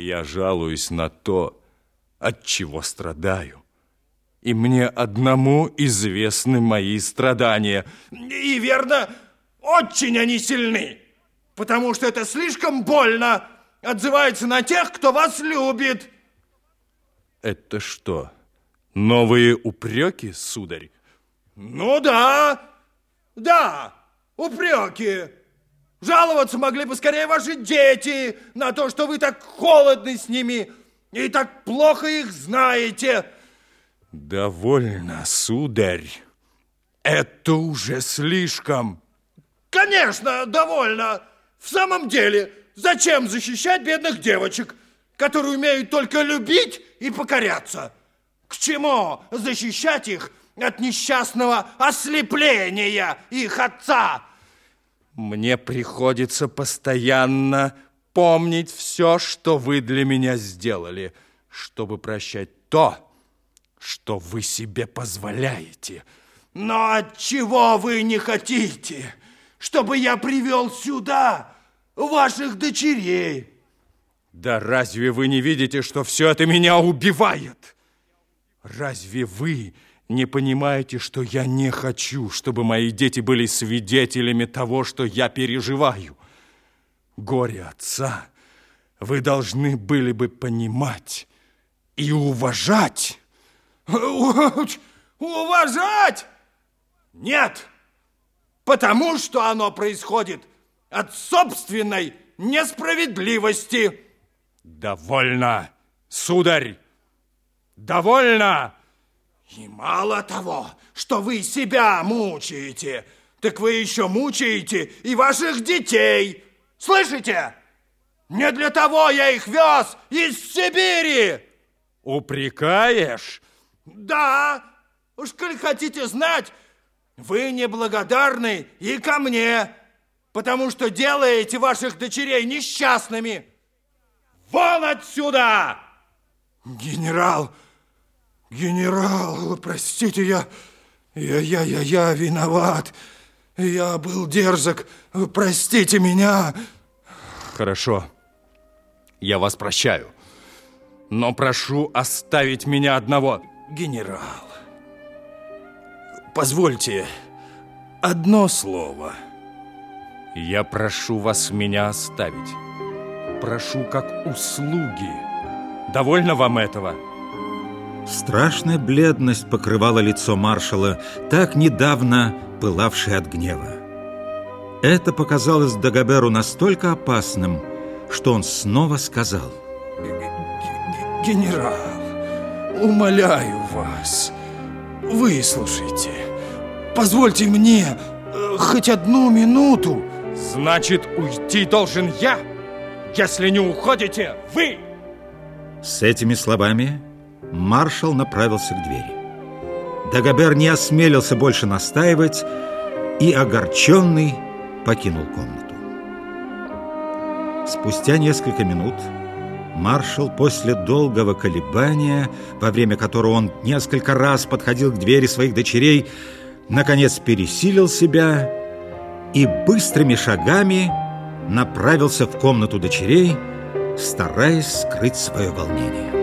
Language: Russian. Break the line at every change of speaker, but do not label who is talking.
Я жалуюсь на то, от чего страдаю. И мне одному известны мои страдания.
И верно, очень они сильны, потому что это слишком больно отзывается на тех, кто вас любит.
Это что, новые упреки, сударь?
Ну да, да, упреки. Жаловаться могли бы скорее ваши дети на то, что вы так холодны с ними и так плохо их знаете.
Довольно, сударь. Это уже слишком.
Конечно, довольно. В самом деле, зачем защищать бедных девочек, которые умеют только любить и покоряться? К чему защищать их от несчастного ослепления их отца?
Мне приходится постоянно помнить все, что вы для меня сделали, чтобы прощать то, что вы себе позволяете.
Но от чего вы не хотите, чтобы я привел сюда ваших дочерей?
Да разве вы не видите, что все это меня убивает? Разве вы не понимаете, что я не хочу, чтобы мои дети были свидетелями того, что я переживаю? Горе отца вы должны были бы понимать и уважать.
Уважать? Нет, потому что оно происходит от собственной несправедливости.
Довольно, сударь, довольно.
И мало того, что вы себя мучаете, так вы еще мучаете и ваших детей. Слышите? Не для того я их вез из Сибири.
Упрекаешь?
Да. Уж коль хотите знать, вы неблагодарны и ко мне, потому что делаете ваших дочерей несчастными. Вон отсюда! Генерал, генерал, простите, я, я, я, я, я виноват. Я был дерзок, простите меня.
Хорошо, я вас прощаю, но прошу оставить меня одного.
Генерал, позвольте одно слово.
Я прошу вас меня оставить. Прошу как услуги. Довольно вам этого?
Страшная бледность покрывала лицо маршала, так недавно пылавшее от гнева. Это показалось Дагоберу настолько опасным, что он снова сказал.
Генерал, умоляю вас, выслушайте. Позвольте мне э, хоть одну минуту.
Значит, уйти должен я, если не уходите вы.
С этими словами маршал направился к двери. Дагобер не осмелился больше настаивать и, огорченный, покинул комнату. Спустя несколько минут маршал после долгого колебания, во время которого он несколько раз подходил к двери своих дочерей, наконец пересилил себя и быстрыми шагами направился в комнату дочерей, стараясь скрыть свое волнение.